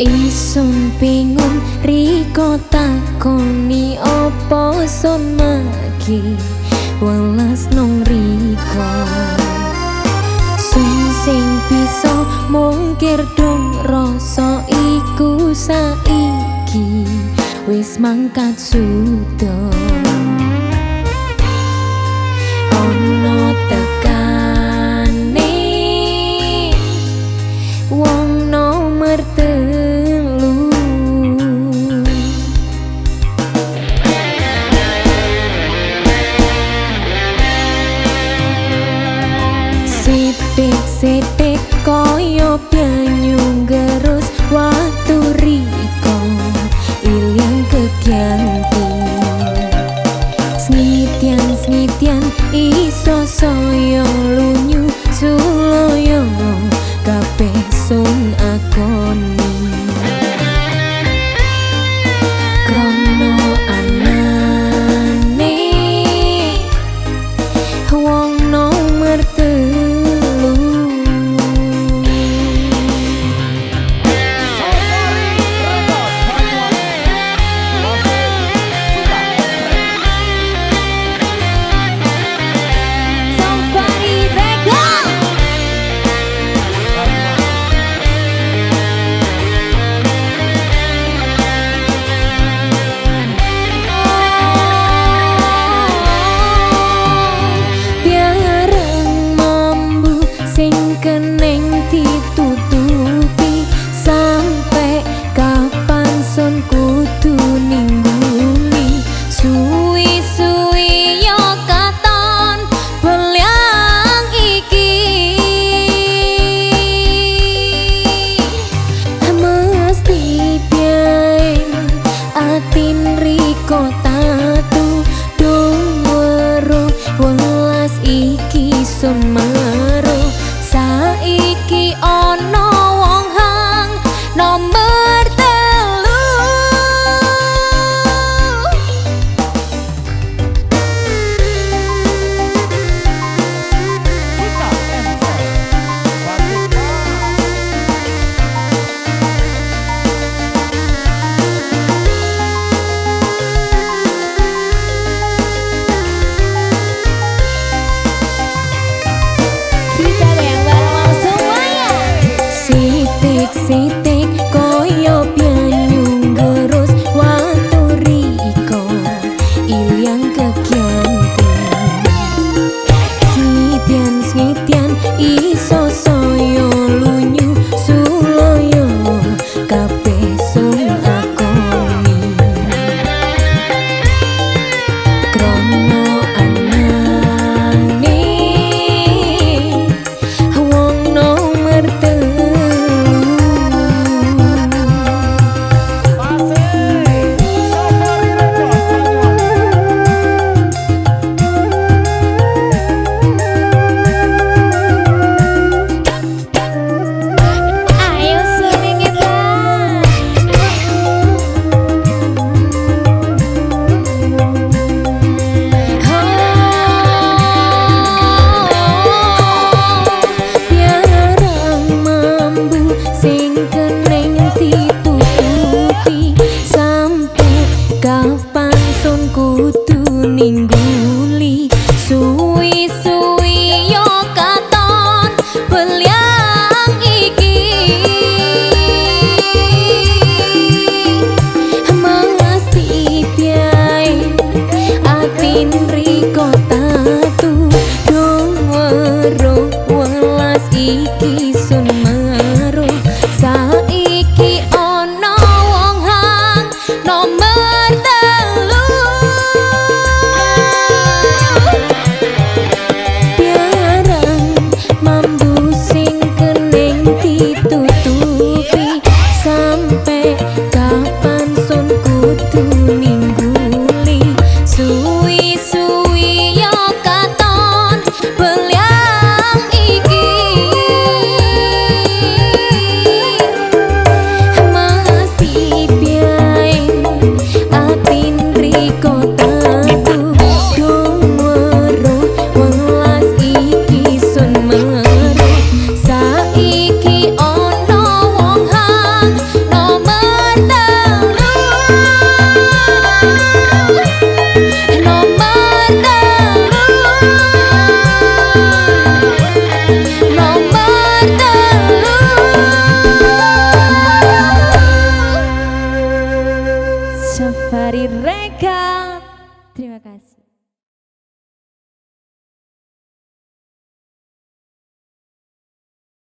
Isun bingung riko takoni opo sun magi welas nong riko. Sun sing bisa mungkir dong rasa iku saiki wis mangkat sudah fim iki Fari Rekat. Terima kasih.